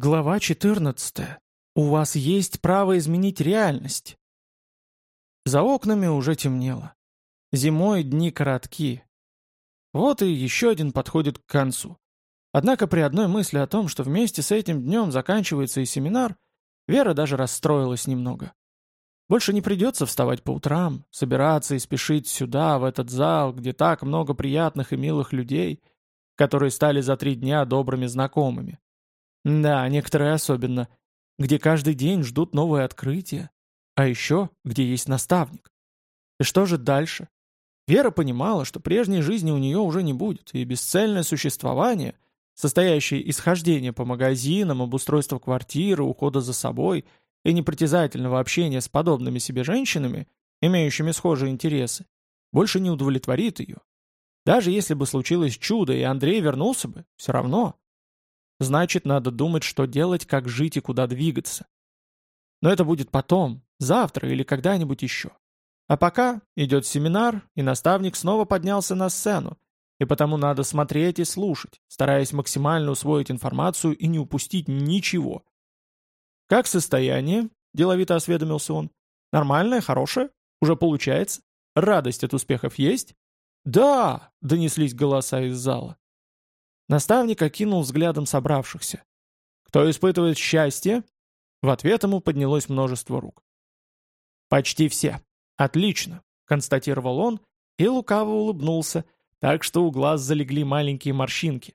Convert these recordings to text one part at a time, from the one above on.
Глава 14. У вас есть право изменить реальность. За окнами уже темнело. Зимой дни коротки. Вот и еще один подходит к концу. Однако при одной мысли о том, что вместе с этим днем заканчивается и семинар, Вера даже расстроилась немного. Больше не придется вставать по утрам, собираться и спешить сюда, в этот зал, где так много приятных и милых людей, которые стали за три дня добрыми знакомыми. Да, некоторые особенно, где каждый день ждут новые открытия, а еще где есть наставник. И что же дальше? Вера понимала, что прежней жизни у нее уже не будет, и бесцельное существование, состоящее из хождения по магазинам, обустройства квартиры, ухода за собой и непритязательного общения с подобными себе женщинами, имеющими схожие интересы, больше не удовлетворит ее. Даже если бы случилось чудо, и Андрей вернулся бы, все равно. Значит, надо думать, что делать, как жить и куда двигаться. Но это будет потом, завтра или когда-нибудь еще. А пока идет семинар, и наставник снова поднялся на сцену, и потому надо смотреть и слушать, стараясь максимально усвоить информацию и не упустить ничего. «Как состояние?» – деловито осведомился он. «Нормальное, хорошее? Уже получается? Радость от успехов есть?» «Да!» – донеслись голоса из зала. Наставник окинул взглядом собравшихся. «Кто испытывает счастье?» В ответ ему поднялось множество рук. «Почти все. Отлично», — констатировал он и лукаво улыбнулся, так что у глаз залегли маленькие морщинки.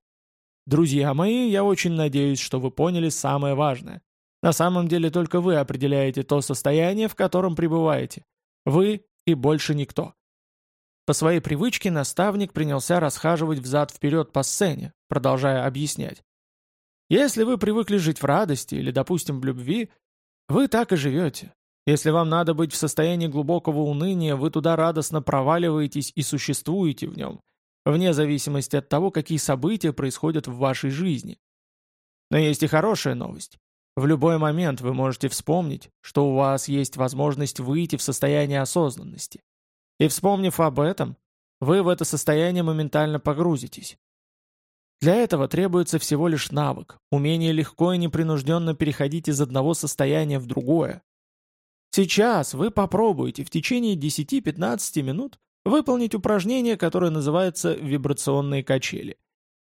«Друзья мои, я очень надеюсь, что вы поняли самое важное. На самом деле только вы определяете то состояние, в котором пребываете. Вы и больше никто. По своей привычке наставник принялся расхаживать взад-вперед по сцене, продолжая объяснять. Если вы привыкли жить в радости или, допустим, в любви, вы так и живете. Если вам надо быть в состоянии глубокого уныния, вы туда радостно проваливаетесь и существуете в нем, вне зависимости от того, какие события происходят в вашей жизни. Но есть и хорошая новость. В любой момент вы можете вспомнить, что у вас есть возможность выйти в состояние осознанности. И вспомнив об этом, вы в это состояние моментально погрузитесь. Для этого требуется всего лишь навык, умение легко и непринужденно переходить из одного состояния в другое. Сейчас вы попробуете в течение 10-15 минут выполнить упражнение, которое называется вибрационные качели.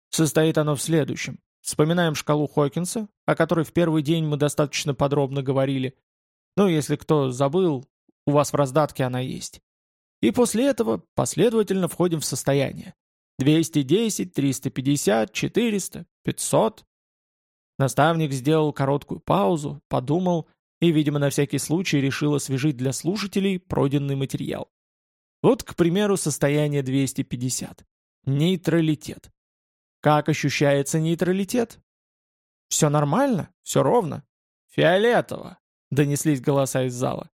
Состоит оно в следующем. Вспоминаем шкалу Хокинса, о которой в первый день мы достаточно подробно говорили. Ну, если кто забыл, у вас в раздатке она есть. И после этого последовательно входим в состояние. 210, 350, 400, 500. Наставник сделал короткую паузу, подумал и, видимо, на всякий случай решил освежить для слушателей пройденный материал. Вот, к примеру, состояние 250. Нейтралитет. Как ощущается нейтралитет? Все нормально? Все ровно? Фиолетово, донеслись голоса из зала.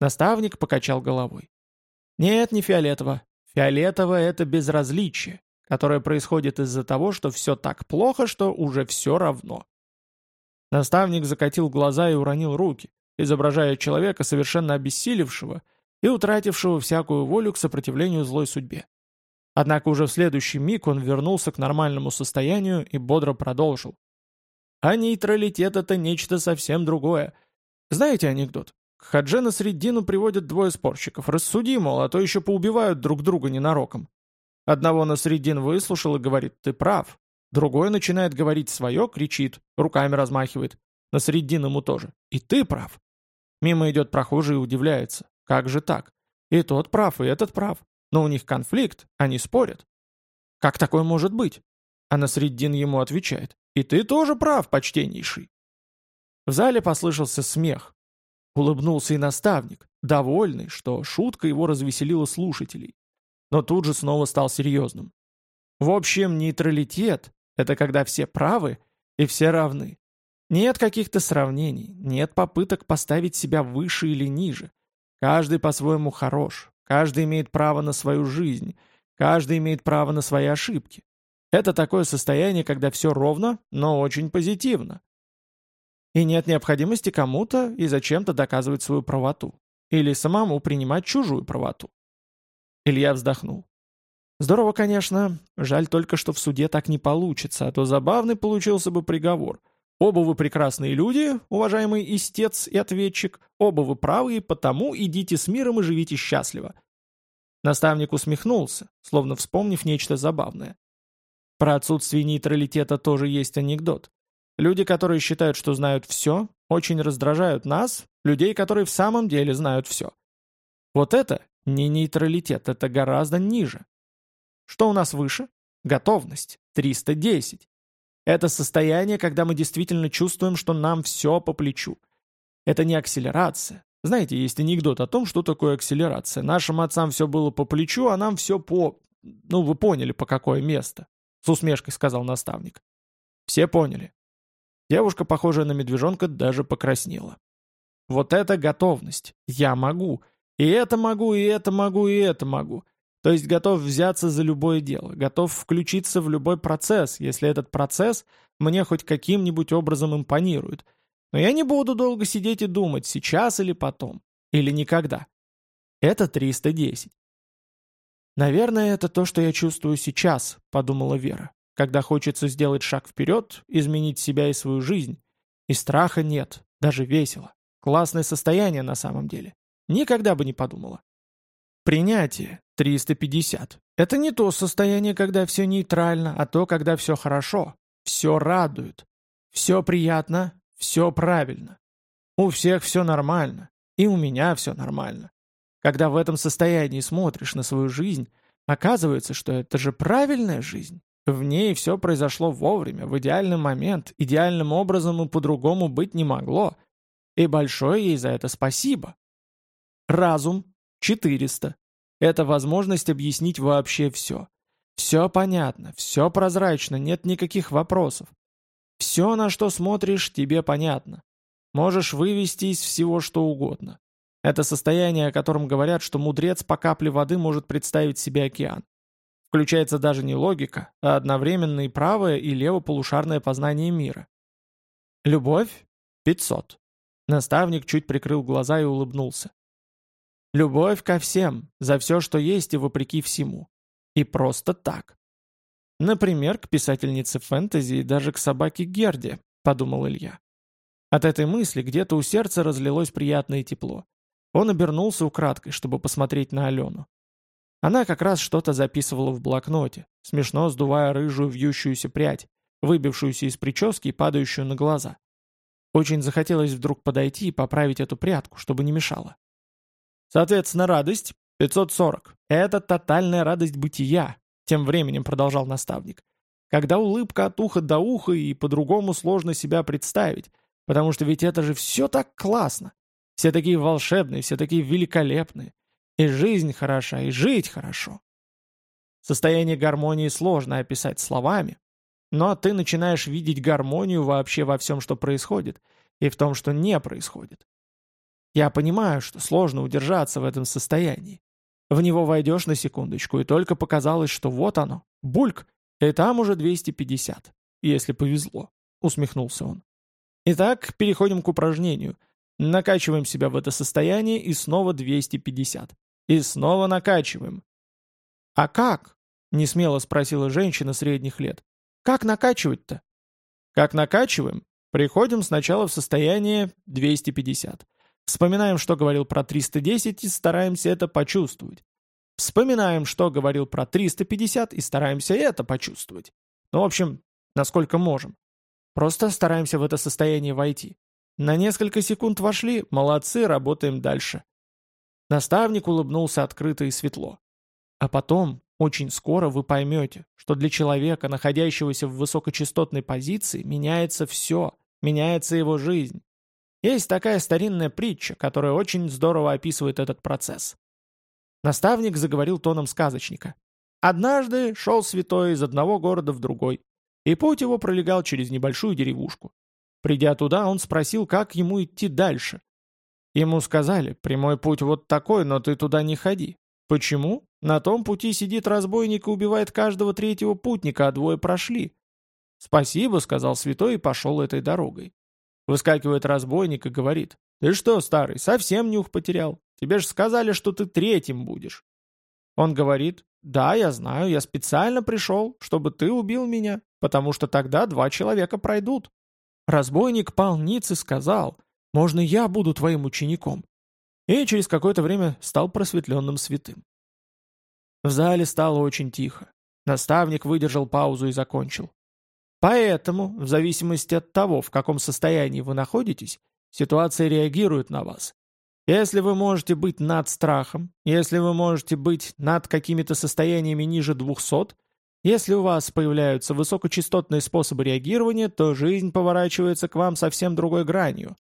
Наставник покачал головой. Нет, не фиолетово. Фиолетово — это безразличие, которое происходит из-за того, что все так плохо, что уже все равно. Наставник закатил глаза и уронил руки, изображая человека, совершенно обессилевшего и утратившего всякую волю к сопротивлению злой судьбе. Однако уже в следующий миг он вернулся к нормальному состоянию и бодро продолжил. А нейтралитет — это нечто совсем другое. Знаете анекдот? К Хадже на средину приводят двое спорщиков. Рассуди, мол, а то еще поубивают друг друга ненароком. Одного на средин выслушал и говорит, ты прав. Другой начинает говорить свое, кричит, руками размахивает. На средин ему тоже. И ты прав. Мимо идет прохожий и удивляется. Как же так? И тот прав, и этот прав. Но у них конфликт, они спорят. Как такое может быть? А на средин ему отвечает. И ты тоже прав, почтеннейший. В зале послышался смех. Улыбнулся и наставник, довольный, что шутка его развеселила слушателей. Но тут же снова стал серьезным. В общем, нейтралитет — это когда все правы и все равны. Нет каких-то сравнений, нет попыток поставить себя выше или ниже. Каждый по-своему хорош, каждый имеет право на свою жизнь, каждый имеет право на свои ошибки. Это такое состояние, когда все ровно, но очень позитивно. И нет необходимости кому-то и зачем-то доказывать свою правоту. Или самому принимать чужую правоту. Илья вздохнул. Здорово, конечно. Жаль только, что в суде так не получится, а то забавный получился бы приговор. Оба вы прекрасные люди, уважаемый истец и ответчик, оба вы правы, и потому идите с миром и живите счастливо». Наставник усмехнулся, словно вспомнив нечто забавное. Про отсутствие нейтралитета тоже есть анекдот. Люди, которые считают, что знают все, очень раздражают нас, людей, которые в самом деле знают все. Вот это не нейтралитет, это гораздо ниже. Что у нас выше? Готовность. 310. Это состояние, когда мы действительно чувствуем, что нам все по плечу. Это не акселерация. Знаете, есть анекдот о том, что такое акселерация. Нашим отцам все было по плечу, а нам все по... Ну, вы поняли, по какое место. С усмешкой сказал наставник. Все поняли. Девушка, похожая на медвежонка, даже покраснела. Вот это готовность. Я могу. И это могу, и это могу, и это могу. То есть готов взяться за любое дело, готов включиться в любой процесс, если этот процесс мне хоть каким-нибудь образом импонирует. Но я не буду долго сидеть и думать, сейчас или потом, или никогда. Это 310. «Наверное, это то, что я чувствую сейчас», — подумала Вера, «когда хочется сделать шаг вперед, изменить себя и свою жизнь. И страха нет, даже весело. Классное состояние на самом деле. Никогда бы не подумала. Принятие 350. Это не то состояние, когда все нейтрально, а то, когда все хорошо, все радует, все приятно, все правильно. У всех все нормально, и у меня все нормально. Когда в этом состоянии смотришь на свою жизнь, оказывается, что это же правильная жизнь. В ней все произошло вовремя, в идеальный момент, идеальным образом и по-другому быть не могло. И большое ей за это спасибо. Разум 400. Это возможность объяснить вообще все. Все понятно, все прозрачно, нет никаких вопросов. Все, на что смотришь, тебе понятно. Можешь вывести из всего что угодно. Это состояние, о котором говорят, что мудрец по капле воды может представить себе океан. Включается даже не логика, а одновременно и правое, и левополушарное познание мира. Любовь — 500. Наставник чуть прикрыл глаза и улыбнулся. Любовь ко всем, за все, что есть и вопреки всему. И просто так. Например, к писательнице фэнтези и даже к собаке Герде, подумал Илья. От этой мысли где-то у сердца разлилось приятное тепло. Он обернулся украдкой, чтобы посмотреть на Алену. Она как раз что-то записывала в блокноте, смешно сдувая рыжую вьющуюся прядь, выбившуюся из прически и падающую на глаза. Очень захотелось вдруг подойти и поправить эту прядку, чтобы не мешала. Соответственно, радость 540. Это тотальная радость бытия, тем временем продолжал наставник. Когда улыбка от уха до уха и по-другому сложно себя представить, потому что ведь это же все так классно. Все такие волшебные, все такие великолепные. И жизнь хороша, и жить хорошо. Состояние гармонии сложно описать словами, но ты начинаешь видеть гармонию вообще во всем, что происходит, и в том, что не происходит. Я понимаю, что сложно удержаться в этом состоянии. В него войдешь на секундочку, и только показалось, что вот оно, бульк, и там уже 250, если повезло, усмехнулся он. Итак, переходим к упражнению. Накачиваем себя в это состояние и снова 250. И снова накачиваем. «А как?» — несмело спросила женщина средних лет. «Как накачивать-то?» «Как накачиваем? Приходим сначала в состояние 250. Вспоминаем, что говорил про 310 и стараемся это почувствовать. Вспоминаем, что говорил про 350 и стараемся это почувствовать. Ну, в общем, насколько можем. Просто стараемся в это состояние войти. На несколько секунд вошли, молодцы, работаем дальше. Наставник улыбнулся открыто и светло. А потом, очень скоро вы поймете, что для человека, находящегося в высокочастотной позиции, меняется все, меняется его жизнь. Есть такая старинная притча, которая очень здорово описывает этот процесс. Наставник заговорил тоном сказочника. Однажды шел святой из одного города в другой, и путь его пролегал через небольшую деревушку. Придя туда, он спросил, как ему идти дальше. Ему сказали, прямой путь вот такой, но ты туда не ходи. Почему? На том пути сидит разбойник и убивает каждого третьего путника, а двое прошли. «Спасибо», — сказал святой и пошел этой дорогой. Выскакивает разбойник и говорит. «Ты что, старый, совсем нюх потерял? Тебе же сказали, что ты третьим будешь». Он говорит. «Да, я знаю, я специально пришел, чтобы ты убил меня, потому что тогда два человека пройдут». Разбойник полницы сказал, можно я буду твоим учеником. И через какое-то время стал просветленным святым. В зале стало очень тихо. Наставник выдержал паузу и закончил. Поэтому, в зависимости от того, в каком состоянии вы находитесь, ситуация реагирует на вас. Если вы можете быть над страхом, если вы можете быть над какими-то состояниями ниже 200, если у вас появляются высокочастотные способы реагирования, то жизнь поворачивается к вам совсем другой гранью.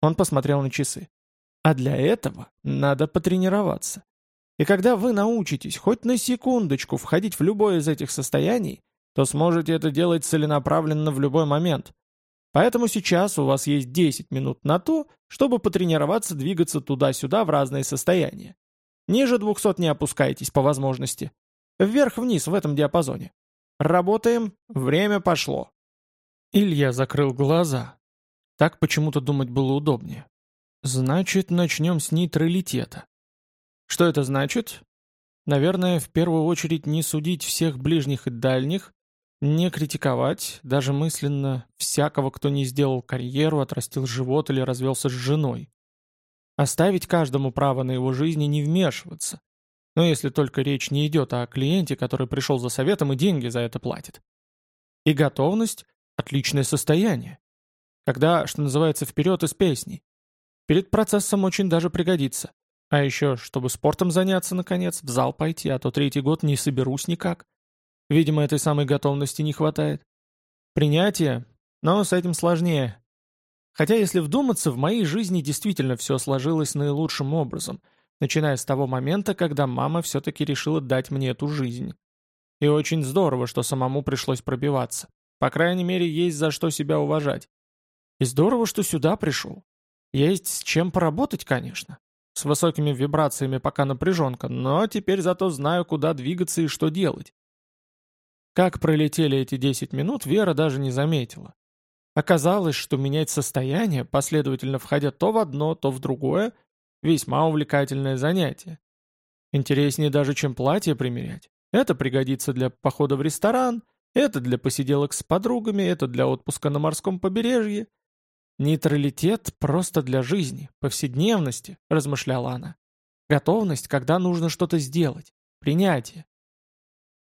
Он посмотрел на часы. А для этого надо потренироваться. И когда вы научитесь хоть на секундочку входить в любое из этих состояний, то сможете это делать целенаправленно в любой момент. Поэтому сейчас у вас есть 10 минут на то, чтобы потренироваться двигаться туда-сюда в разные состояния. Ниже 200 не опускайтесь по возможности. Вверх-вниз в этом диапазоне. Работаем, время пошло. Илья закрыл глаза. Так почему-то думать было удобнее. Значит, начнем с нейтралитета. Что это значит? Наверное, в первую очередь не судить всех ближних и дальних, не критиковать, даже мысленно, всякого, кто не сделал карьеру, отрастил живот или развелся с женой. Оставить каждому право на его жизнь и не вмешиваться. Но если только речь не идет о клиенте, который пришел за советом и деньги за это платит. И готовность – отличное состояние. Когда, что называется, вперед из песней. Перед процессом очень даже пригодится. А еще, чтобы спортом заняться, наконец, в зал пойти, а то третий год не соберусь никак. Видимо, этой самой готовности не хватает. Принятие, но с этим сложнее. Хотя, если вдуматься, в моей жизни действительно все сложилось наилучшим образом, начиная с того момента, когда мама все-таки решила дать мне эту жизнь. И очень здорово, что самому пришлось пробиваться. По крайней мере, есть за что себя уважать. И здорово, что сюда пришел. Есть с чем поработать, конечно. С высокими вибрациями пока напряженка, но теперь зато знаю, куда двигаться и что делать. Как пролетели эти 10 минут, Вера даже не заметила. Оказалось, что менять состояние, последовательно входя то в одно, то в другое, весьма увлекательное занятие. Интереснее даже, чем платье примерять. Это пригодится для похода в ресторан, это для посиделок с подругами, это для отпуска на морском побережье. Нейтралитет просто для жизни, повседневности, размышляла она. Готовность, когда нужно что-то сделать. Принятие.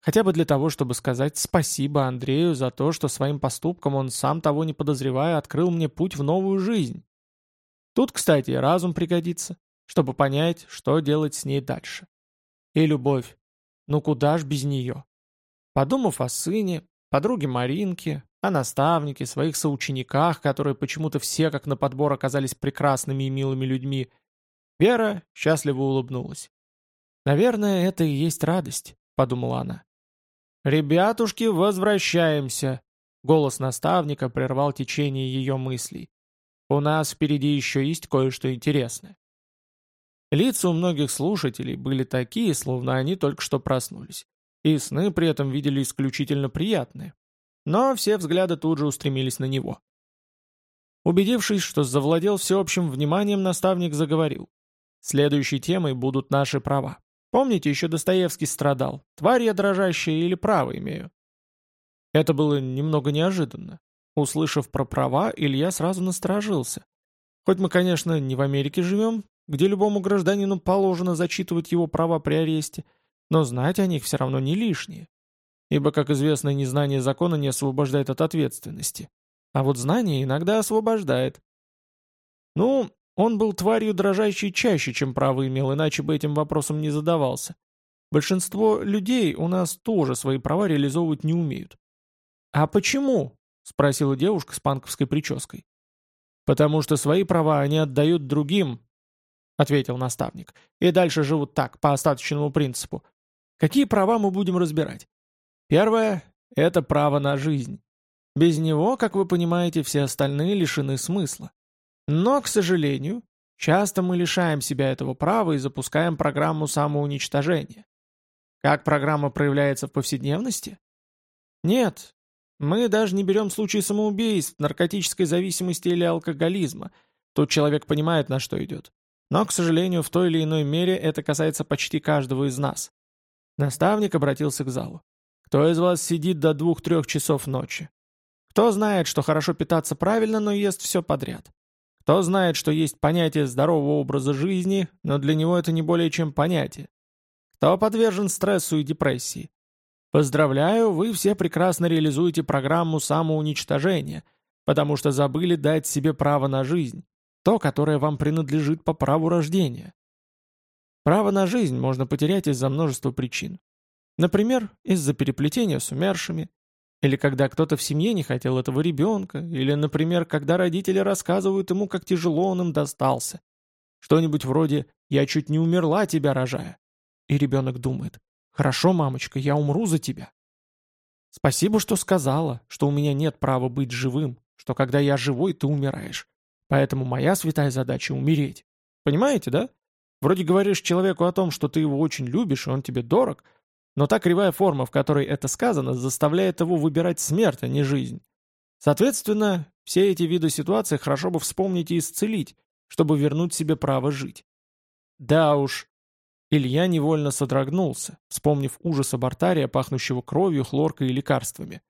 Хотя бы для того, чтобы сказать спасибо Андрею за то, что своим поступком он, сам того не подозревая, открыл мне путь в новую жизнь. Тут, кстати, разум пригодится, чтобы понять, что делать с ней дальше. И любовь. Ну куда ж без нее? Подумав о сыне, подруге Маринке, о наставнике, своих соучениках, которые почему-то все как на подбор оказались прекрасными и милыми людьми, Вера счастливо улыбнулась. «Наверное, это и есть радость», — подумала она. «Ребятушки, возвращаемся!» Голос наставника прервал течение ее мыслей. «У нас впереди еще есть кое-что интересное». Лица у многих слушателей были такие, словно они только что проснулись. И сны при этом видели исключительно приятные. Но все взгляды тут же устремились на него. Убедившись, что завладел всеобщим вниманием, наставник заговорил. Следующей темой будут наши права. Помните, еще Достоевский страдал. Тварь я дрожащая или право имею? Это было немного неожиданно. Услышав про права, Илья сразу насторожился. Хоть мы, конечно, не в Америке живем, где любому гражданину положено зачитывать его права при аресте, но знать о них все равно не лишнее. Ибо, как известно, незнание закона не освобождает от ответственности. А вот знание иногда освобождает. Ну, он был тварью дрожащей чаще, чем право имел, иначе бы этим вопросом не задавался. Большинство людей у нас тоже свои права реализовывать не умеют. «А почему?» — спросила девушка с панковской прической. «Потому что свои права они отдают другим», — ответил наставник. «И дальше живут так, по остаточному принципу. Какие права мы будем разбирать? Первое — это право на жизнь. Без него, как вы понимаете, все остальные лишены смысла. Но, к сожалению, часто мы лишаем себя этого права и запускаем программу самоуничтожения. Как программа проявляется в повседневности? Нет, мы даже не берем случаи самоубийств, наркотической зависимости или алкоголизма. Тут человек понимает, на что идет. Но, к сожалению, в той или иной мере это касается почти каждого из нас. Наставник обратился к залу. «Кто из вас сидит до двух-трех часов ночи? Кто знает, что хорошо питаться правильно, но ест все подряд? Кто знает, что есть понятие здорового образа жизни, но для него это не более чем понятие? Кто подвержен стрессу и депрессии? Поздравляю, вы все прекрасно реализуете программу самоуничтожения, потому что забыли дать себе право на жизнь, то, которое вам принадлежит по праву рождения. Право на жизнь можно потерять из-за множества причин. Например, из-за переплетения с умершими, или когда кто-то в семье не хотел этого ребенка, или, например, когда родители рассказывают ему, как тяжело он им достался. Что-нибудь вроде «я чуть не умерла, тебя рожая». И ребенок думает «хорошо, мамочка, я умру за тебя». Спасибо, что сказала, что у меня нет права быть живым, что когда я живой, ты умираешь. Поэтому моя святая задача — умереть. Понимаете, да? Вроде говоришь человеку о том, что ты его очень любишь, и он тебе дорог, но та кривая форма, в которой это сказано, заставляет его выбирать смерть, а не жизнь. Соответственно, все эти виды ситуаций хорошо бы вспомнить и исцелить, чтобы вернуть себе право жить. Да уж. Илья невольно содрогнулся, вспомнив ужас абортария, пахнущего кровью, хлоркой и лекарствами.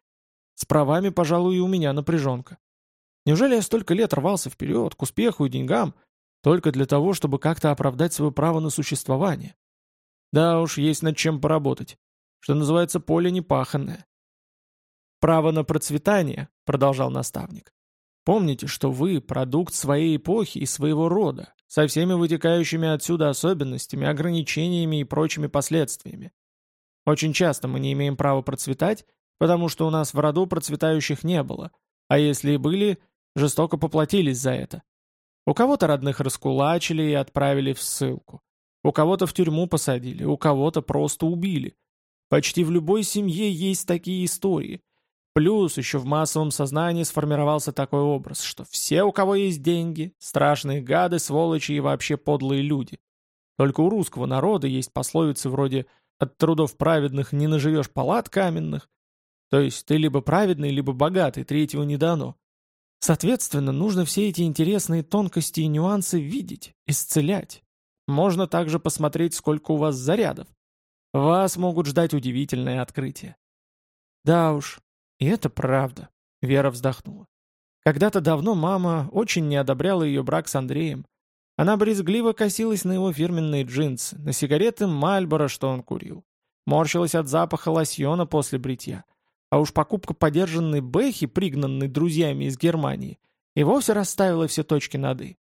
С правами, пожалуй, и у меня напряженка. Неужели я столько лет рвался вперед, к успеху и деньгам, только для того, чтобы как-то оправдать свое право на существование. Да уж, есть над чем поработать. Что называется, поле непаханное. «Право на процветание», — продолжал наставник. «Помните, что вы — продукт своей эпохи и своего рода, со всеми вытекающими отсюда особенностями, ограничениями и прочими последствиями. Очень часто мы не имеем права процветать, потому что у нас в роду процветающих не было, а если и были, жестоко поплатились за это. У кого-то родных раскулачили и отправили в ссылку. У кого-то в тюрьму посадили, у кого-то просто убили. Почти в любой семье есть такие истории. Плюс еще в массовом сознании сформировался такой образ, что все, у кого есть деньги, страшные гады, сволочи и вообще подлые люди. Только у русского народа есть пословицы вроде «от трудов праведных не наживешь палат каменных», то есть ты либо праведный, либо богатый, третьего не дано. Соответственно, нужно все эти интересные тонкости и нюансы видеть, исцелять. Можно также посмотреть, сколько у вас зарядов. Вас могут ждать удивительные открытия. Да уж, и это правда, Вера вздохнула. Когда-то давно мама очень не одобряла ее брак с Андреем. Она брезгливо косилась на его фирменные джинсы, на сигареты Мальборо, что он курил. Морщилась от запаха лосьона после бритья. А уж покупка подержанной Бэхи, пригнанной друзьями из Германии, и вовсе расставила все точки над «и».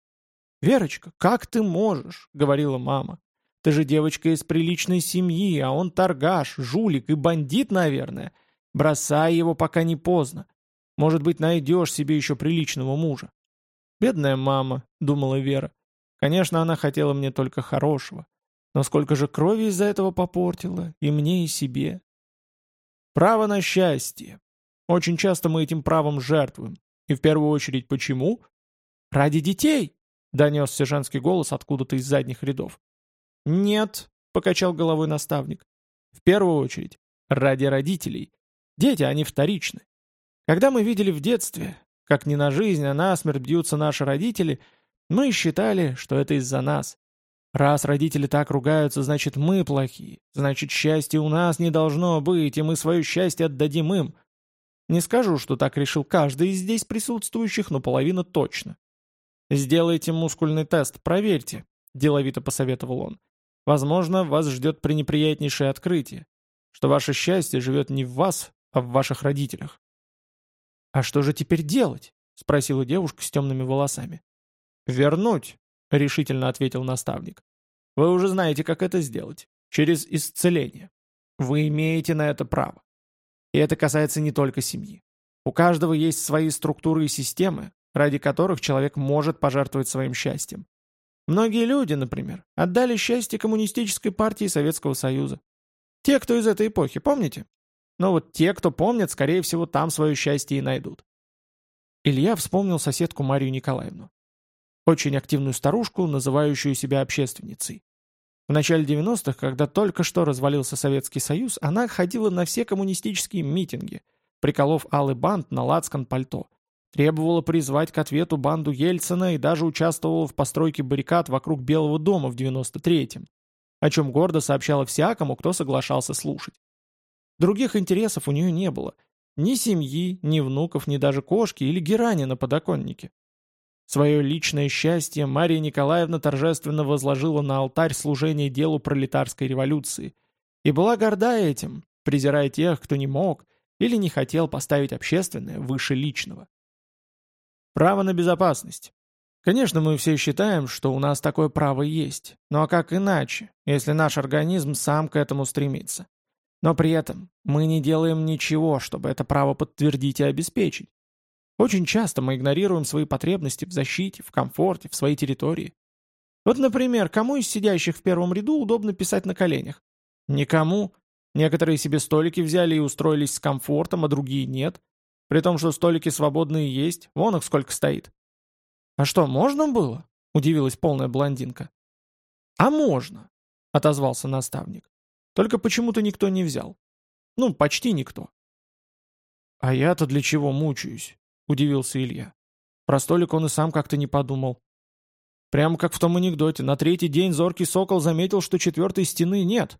«Верочка, как ты можешь?» — говорила мама. «Ты же девочка из приличной семьи, а он торгаш, жулик и бандит, наверное. Бросай его, пока не поздно. Может быть, найдешь себе еще приличного мужа». «Бедная мама», — думала Вера. «Конечно, она хотела мне только хорошего. Но сколько же крови из-за этого попортила, и мне, и себе. Право на счастье. Очень часто мы этим правом жертвуем. И в первую очередь почему? Ради детей, донесся женский голос откуда-то из задних рядов. Нет, покачал головой наставник. В первую очередь, ради родителей. Дети, они вторичны. Когда мы видели в детстве, как не на жизнь, а на смерть бьются наши родители, мы считали, что это из-за нас. Раз родители так ругаются, значит мы плохие. Значит счастья у нас не должно быть, и мы свое счастье отдадим им. Не скажу, что так решил каждый из здесь присутствующих, но половина точно. «Сделайте мускульный тест, проверьте», — деловито посоветовал он. «Возможно, вас ждет пренеприятнейшее открытие, что ваше счастье живет не в вас, а в ваших родителях». «А что же теперь делать?» — спросила девушка с темными волосами. «Вернуть», — решительно ответил наставник. «Вы уже знаете, как это сделать. Через исцеление. Вы имеете на это право. И это касается не только семьи. У каждого есть свои структуры и системы, ради которых человек может пожертвовать своим счастьем. Многие люди, например, отдали счастье коммунистической партии Советского Союза. Те, кто из этой эпохи, помните? Но вот те, кто помнят, скорее всего, там свое счастье и найдут. Илья вспомнил соседку Марию Николаевну. Очень активную старушку, называющую себя общественницей. В начале 90-х, когда только что развалился Советский Союз, она ходила на все коммунистические митинги, приколов алый бант на лацкан пальто. Требовала призвать к ответу банду Ельцина и даже участвовала в постройке баррикад вокруг Белого дома в 93-м, о чем гордо сообщала всякому, кто соглашался слушать. Других интересов у нее не было, ни семьи, ни внуков, ни даже кошки или герани на подоконнике. Свое личное счастье Мария Николаевна торжественно возложила на алтарь служения делу пролетарской революции и была горда этим, презирая тех, кто не мог или не хотел поставить общественное выше личного. Право на безопасность. Конечно, мы все считаем, что у нас такое право есть. Ну а как иначе, если наш организм сам к этому стремится? Но при этом мы не делаем ничего, чтобы это право подтвердить и обеспечить. Очень часто мы игнорируем свои потребности в защите, в комфорте, в своей территории. Вот, например, кому из сидящих в первом ряду удобно писать на коленях? Никому. Некоторые себе столики взяли и устроились с комфортом, а другие нет. При том, что столики свободные есть, вон их сколько стоит. «А что, можно было?» — удивилась полная блондинка. «А можно», — отозвался наставник. «Только почему-то никто не взял. Ну, почти никто». «А я-то для чего мучаюсь?» — удивился Илья. Про столик он и сам как-то не подумал. Прямо как в том анекдоте, на третий день зоркий сокол заметил, что четвертой стены нет.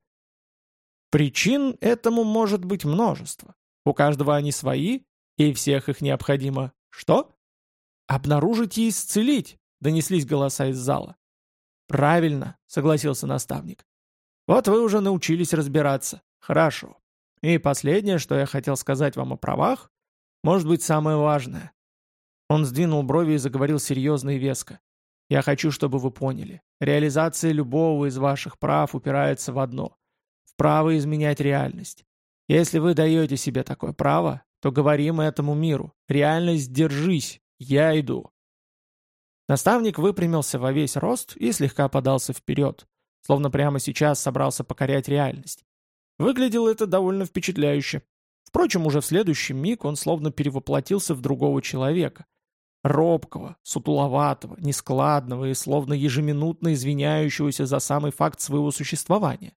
Причин этому может быть множество. У каждого они свои, и всех их необходимо... Что? «Обнаружить и исцелить!» — донеслись голоса из зала. «Правильно», — согласился наставник. «Вот вы уже научились разбираться. Хорошо. И последнее, что я хотел сказать вам о правах, может быть самое важное». Он сдвинул брови и заговорил серьезно и веско. «Я хочу, чтобы вы поняли. Реализация любого из ваших прав упирается в одно — в право изменять реальность. Если вы даете себе такое право, то говорим этому миру. Реальность, держись, я иду». Наставник выпрямился во весь рост и слегка подался вперед, словно прямо сейчас собрался покорять реальность. Выглядело это довольно впечатляюще. Впрочем, уже в следующий миг он словно перевоплотился в другого человека. Робкого, сутуловатого, нескладного и словно ежеминутно извиняющегося за самый факт своего существования.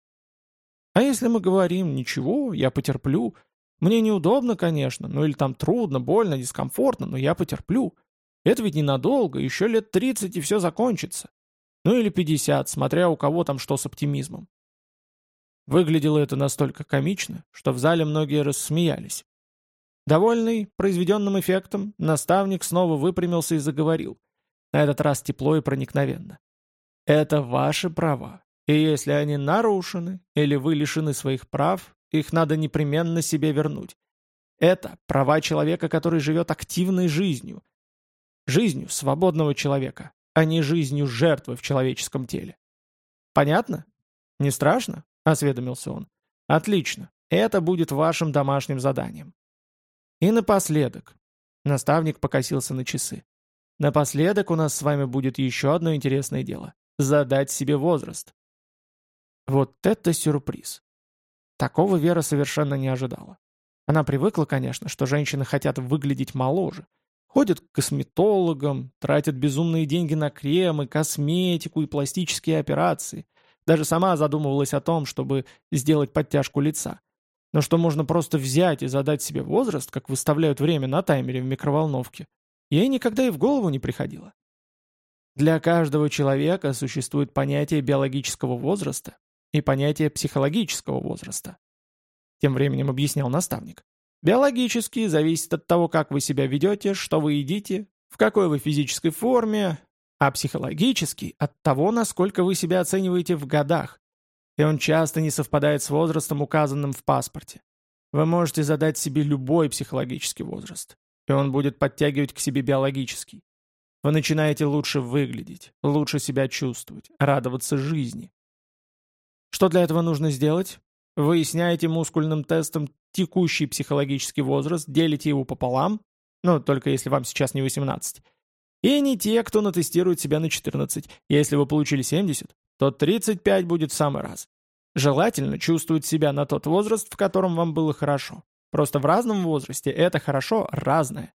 А если мы говорим «ничего, я потерплю», мне неудобно, конечно, ну или там трудно, больно, дискомфортно, но я потерплю. Это ведь ненадолго, еще лет 30 и все закончится. Ну или 50, смотря у кого там что с оптимизмом. Выглядело это настолько комично, что в зале многие рассмеялись. Довольный произведенным эффектом, наставник снова выпрямился и заговорил. На этот раз тепло и проникновенно. «Это ваши права, и если они нарушены или вы лишены своих прав, их надо непременно себе вернуть. Это права человека, который живет активной жизнью. Жизнью свободного человека, а не жизнью жертвы в человеческом теле. Понятно? Не страшно? Осведомился он. Отлично. Это будет вашим домашним заданием. И напоследок. Наставник покосился на часы. Напоследок у нас с вами будет еще одно интересное дело. Задать себе возраст. Вот это сюрприз. Такого Вера совершенно не ожидала. Она привыкла, конечно, что женщины хотят выглядеть моложе. Ходят к косметологам, тратят безумные деньги на кремы, косметику и пластические операции. Даже сама задумывалась о том, чтобы сделать подтяжку лица. Но что можно просто взять и задать себе возраст, как выставляют время на таймере в микроволновке, ей никогда и в голову не приходило. Для каждого человека существует понятие биологического возраста, и понятие психологического возраста. Тем временем объяснял наставник. Биологический зависит от того, как вы себя ведете, что вы едите, в какой вы физической форме, а психологический – от того, насколько вы себя оцениваете в годах, и он часто не совпадает с возрастом, указанным в паспорте. Вы можете задать себе любой психологический возраст, и он будет подтягивать к себе биологический. Вы начинаете лучше выглядеть, лучше себя чувствовать, радоваться жизни. Что для этого нужно сделать? Выясняете мускульным тестом текущий психологический возраст, делите его пополам, ну, только если вам сейчас не 18, и не те, кто натестирует себя на 14. Если вы получили 70, то 35 будет в самый раз. Желательно чувствовать себя на тот возраст, в котором вам было хорошо. Просто в разном возрасте это хорошо разное.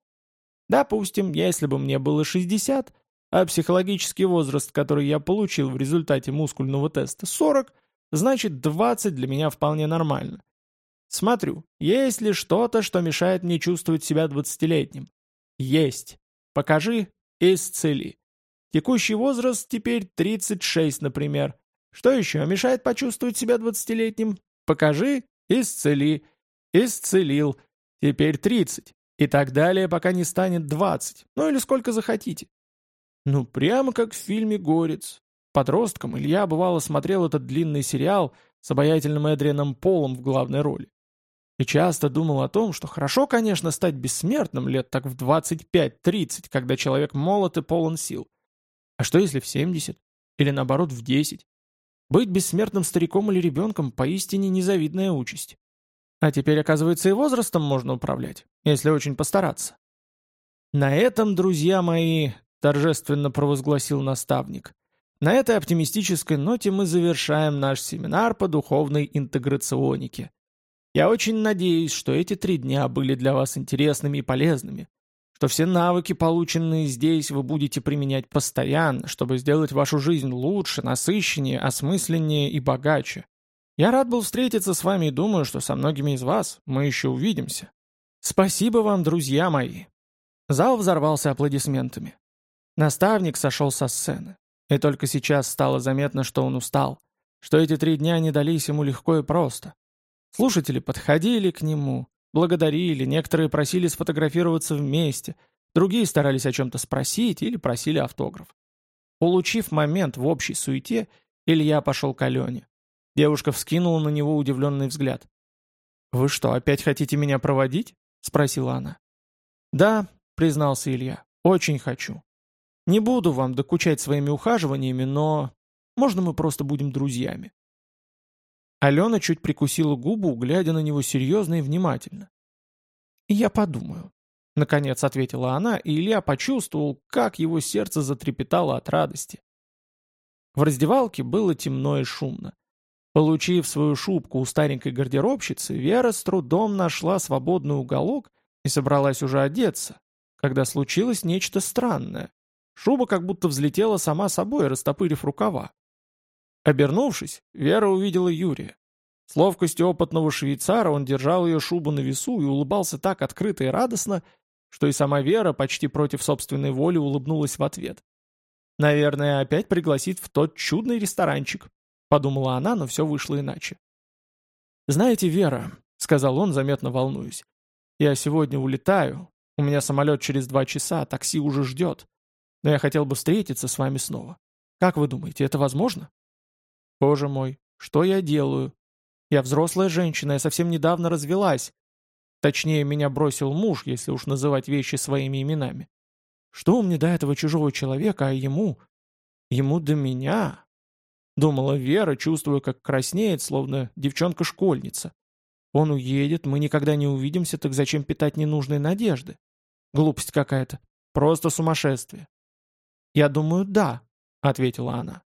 Допустим, если бы мне было 60, а психологический возраст, который я получил в результате мускульного теста, 40, Значит, 20 для меня вполне нормально. Смотрю, есть ли что-то, что мешает мне чувствовать себя 20-летним? Есть. Покажи, исцели. Текущий возраст теперь 36, например. Что еще мешает почувствовать себя 20-летним? Покажи, исцели. Исцелил. теперь 30, и так далее, пока не станет 20, ну или сколько захотите. Ну, прямо как в фильме «Горец». Подростком Илья бывало смотрел этот длинный сериал с обаятельным Эдрианом Полом в главной роли. И часто думал о том, что хорошо, конечно, стать бессмертным лет так в 25-30, когда человек молод и полон сил. А что если в 70? Или наоборот в 10? Быть бессмертным стариком или ребенком поистине незавидная участь. А теперь, оказывается, и возрастом можно управлять, если очень постараться. На этом, друзья мои, торжественно провозгласил наставник, на этой оптимистической ноте мы завершаем наш семинар по духовной интеграционике. Я очень надеюсь, что эти три дня были для вас интересными и полезными, что все навыки, полученные здесь, вы будете применять постоянно, чтобы сделать вашу жизнь лучше, насыщеннее, осмысленнее и богаче. Я рад был встретиться с вами и думаю, что со многими из вас мы еще увидимся. Спасибо вам, друзья мои!» Зал взорвался аплодисментами. Наставник сошел со сцены. И только сейчас стало заметно, что он устал, что эти три дня не дались ему легко и просто. Слушатели подходили к нему, благодарили, некоторые просили сфотографироваться вместе, другие старались о чем-то спросить или просили автограф. Улучив момент в общей суете, Илья пошел к Алене. Девушка вскинула на него удивленный взгляд. «Вы что, опять хотите меня проводить?» — спросила она. «Да», — признался Илья, — «очень хочу. Не буду вам докучать своими ухаживаниями, но... Можно мы просто будем друзьями?» Алена чуть прикусила губу, глядя на него серьезно и внимательно. «Я подумаю», — наконец ответила она, и Илья почувствовал, как его сердце затрепетало от радости. В раздевалке было темно и шумно. Получив свою шубку у старенькой гардеробщицы, Вера с трудом нашла свободный уголок и собралась уже одеться, когда случилось нечто странное. Шуба как будто взлетела сама собой, растопырив рукава. Обернувшись, Вера увидела Юрия. С ловкостью опытного швейцара он держал ее шубу на весу и улыбался так открыто и радостно, что и сама Вера почти против собственной воли улыбнулась в ответ. Наверное, опять пригласит в тот чудный ресторанчик, Подумала она, но все вышло иначе. «Знаете, Вера», — сказал он, заметно волнуюсь, — «я сегодня улетаю. У меня самолет через два часа, такси уже ждет. Но я хотел бы встретиться с вами снова. Как вы думаете, это возможно?» «Боже мой, что я делаю? Я взрослая женщина, я совсем недавно развелась. Точнее, меня бросил муж, если уж называть вещи своими именами. Что мне до этого чужого человека, а ему... Ему до меня, Думала Вера, чувствуя, как краснеет, словно девчонка-школьница. Он уедет, мы никогда не увидимся, так зачем питать ненужные надежды? Глупость какая-то. Просто сумасшествие. «Я думаю, да», — ответила она.